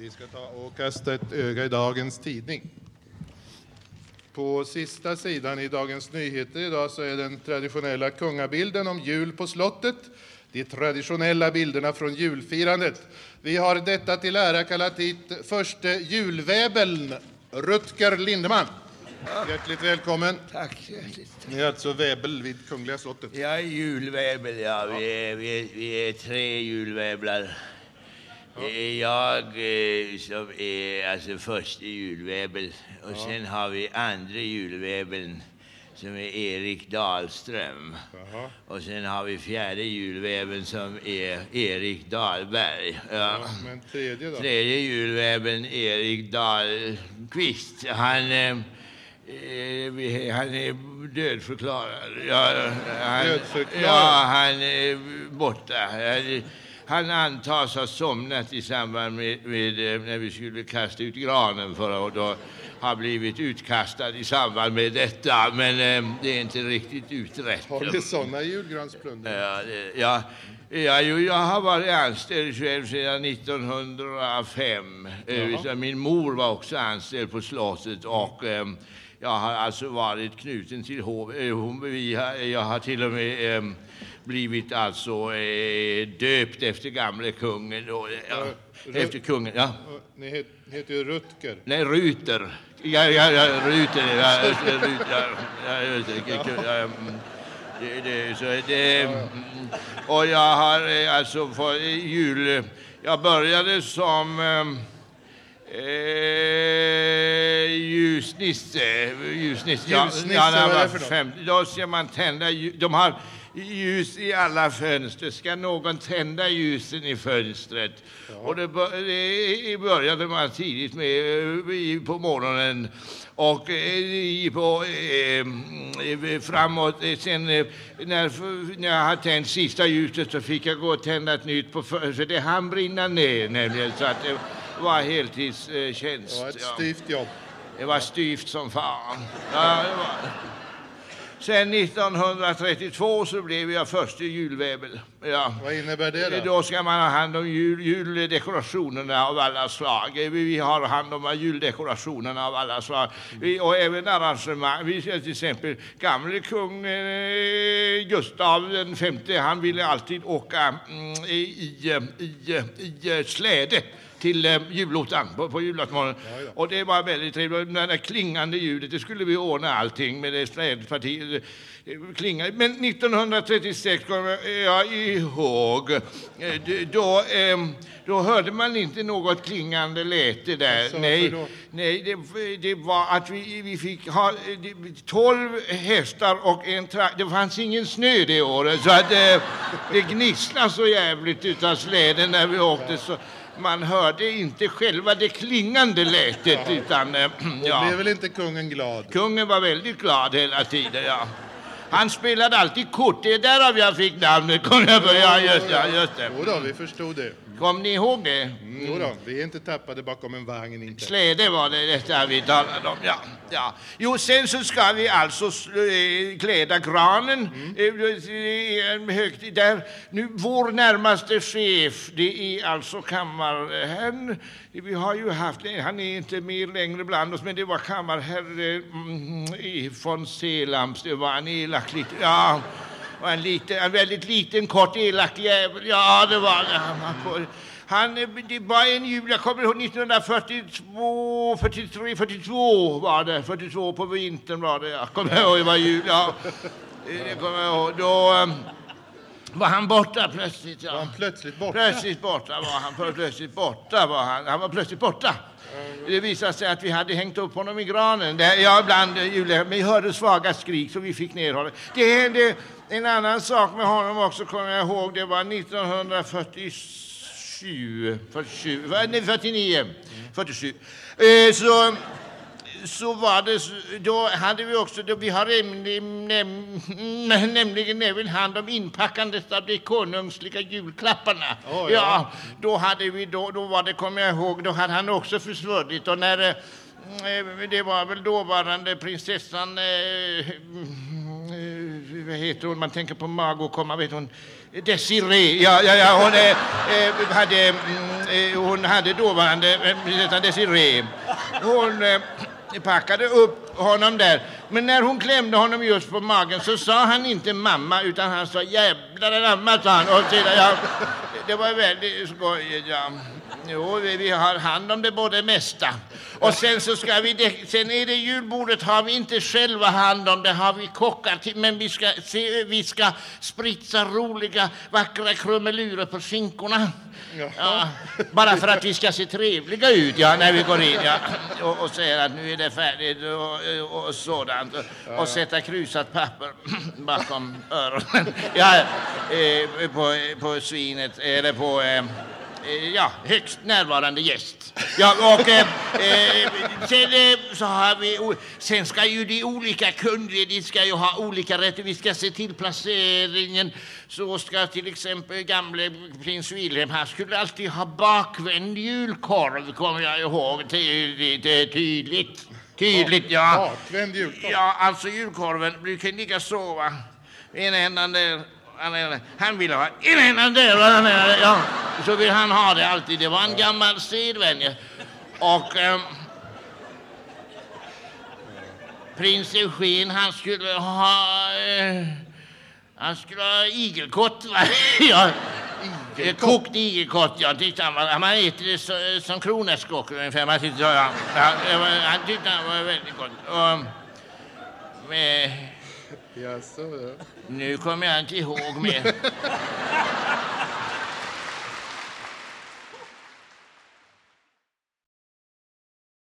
Vi ska ta och kasta ett öga i dagens tidning. På sista sidan i Dagens Nyheter idag så är den traditionella kungabilden om jul på slottet. De traditionella bilderna från julfirandet. Vi har detta till ära kallat hit förste julväbeln, Rutger Lindeman. Hjärtligt välkommen. Tack. hjärtligt. Ni är alltså väbel vid Kungliga slottet. Jag är julväbel, ja. Vi är, vi är, vi är tre julväblar. Eh, Jag eh, som är alltså första julväbel och sen har vi andra julväbeln som är Erik Dahlström. Jaha. Och sen har vi fjärde julväbeln som är Erik Dahlberg. Ja. Men tredje då? Tredje julväbeln, Erik Dahlqvist, han, eh, eh, han är dödförklarad. Ja, han, Dödförklarad? Ja, han är borta. Han, antas ha somnat i samband med, med eh, när vi skulle kasta ut granen förra året och har blivit utkastad i samband med detta. Men eh, det är inte riktigt utrett. Har ni sådana julgransplundringar? Ja, det, ja, ja, jo, jag har varit anställd själv sedan 1905. Eh, Jaha. Min mor var också anställd på slottet och eh, jag har alltså varit knuten till hov. Eh, jag har till och med eh, blivit alltså eh, döpt efter gamle kungen. Och, ja, efter kungen, ja. Ni het, heter ju Rutger. Nej, Ruter. Ja, ja, ja, Ruter. Ja, Ruter. Ja, ja, det. Mm. Det, så det, mm. och jag har eh, alltså fått eh, jul... Jag började som eh, eh, ljusnisse. Ljusnisse, ja, Ljusnisse, ja, vad är var det för något? fem, Då ska man tända ljus. De har ljus i alla fönster. Ska någon tända ljusen i fönstret? Och det, det började man tidigt med eh, på morgonen. Och eh, på, eh, eh, framåt, sen när, när jag hade tänt sista ljuset så fick jag gå och tända ett nytt på för, det hann brinna ner nämligen. Så att det var heltidstjänst. Det var ett ja. styvt jobb. Det var styvt som fan. Ja, det var. Sen 1932 så blev jag förste julväbel. Ja. Vad innebär det då? Då ska man ha hand om jul, juldekorationerna av alla slag. Vi- Vi har hand om juldekorationerna av alla slag. Vi, och även arrangemang. Vi ser till exempel gamle kung eh, Gustav den femte, han ville alltid åka mm, i, i, i, i släde till eh, julottan på, på julaftonsmorgonen. Och det var väldigt trevligt. Det där klingande ljudet, det skulle vi ordna allting med det slädpartiet. eh, Klinga. Men 1936 kommer jag ihåg, eh, då, eh, då hörde man inte något klingande läte där. Jaså, nej, nej det, det var att vi, vi fick ha eh, det- 12 hästar och en traktor. Det fanns ingen snö det året, så att eh, det gnisslade så jävligt utav släden när vi åkte. Så man hörde inte själva det klingande lätet, utan eh, ja. blev väl inte kungen glad? Kungen var väldigt glad hela tiden, ja. Han spelade alltid kort, det är därav jag fick namnet. Kom, jag just, ja, just det. Jo då, vi förstod det. Kom ni ihåg det? Mm, jo då, vi är inte tappade bakom en vagn inte. Släde var det detta vi talade om, ja. ja. Jo, sen så ska vi alltså eh, kläda granen. Eh, är en högtid där. Nu, vår närmaste chef, det är alltså kammarherrn. Vi har ju haft, han är inte med längre bland oss, men det var kammarherr eh, mm, von Selams. Det var en elak liten, ja var en, liten, en väldigt liten, kort, elak jävel. Ja, det var det. Han Han, eh, det var en jul, jag kommer ihåg 1942, 43, 42 var det. 42 på vintern var det, jag kommer ihåg, det var jul, ja. Eh, det kommer jag ihåg. Då ehm, var han borta plötsligt, ja. Var han plötsligt borta? Plötsligt borta var han, plötsligt borta var han. Han var plötsligt borta. Det visade sig att vi hade hängt upp honom i granen. Där, ja, bland eh, julen. Vi hörde svaga skrik så vi fick ner honom. Det hände en annan sak med honom också, kommer jag ihåg. Det var 1947, 47, va- nej, 49, 47. Eh, så så var det, då hade vi också, då vi har nämligen, näm, nämligen även hand om inpackandet av de konungsliga julklapparna. Oj, ja. då hade vi, då, då var det, kommer jag ihåg, då hade han också försvunnit och när eh, det var väl dåvarande prinsessan eh, vad heter hon, man tänker på Margot komma, vet hon, Desiree, ja, ja, ja hon, eh, eh, hade, mm, eh, hon hade dåvarande eh, Desiree. Hon eh, packade upp honom där. Men när hon klämde honom just på magen så sa han inte mamma utan han sa jävlar anamma sa han. Och sedan, ja, det var väldigt skojigt. Ja. Jo, vi, vi har hand om det både mesta. Och sen så ska vi, sen är det julbordet har vi inte själva hand om, det har vi kockar till. Men vi ska, se, vi ska spritsa roliga, vackra krumelurer på skinkorna. Ja, bara för att vi ska se trevliga ut ja, när vi går in ja, och, och säger att nu är det färdigt och, och sådant. Och, och sätta krusat papper bakom öronen ja, eh, på, på svinet eller på eh, Eh, ja, högst närvarande gäst. Ja, och eh, sen så har vi, sen ska ju de olika de ska ju ha olika rätter. Vi ska se till placeringen. Så ska till exempel gamle prins Wilhelm, han skulle alltid ha bakvänd julkorv, kommer jag ihåg. Det är tydligt. Tydligt, ja. Bakvänd julkorv? Ja, alltså julkorven brukar ligga så, va. Ena ändan där han ville ha en där, ja, så vill han ha det alltid. Det var en gammal sedvänja. Och eh, prins Eugen han skulle ha eh, han skulle ha igelkott. ja. Igelkott. Kokt igelkott, ja. Tyckte han, var, man äter det så, som kronärtskockor ungefär. Man tyckte, ja, ja, han tyckte han var väldigt gott. Och, med, Jaså, ja. nu kommer jag inte ihåg mer.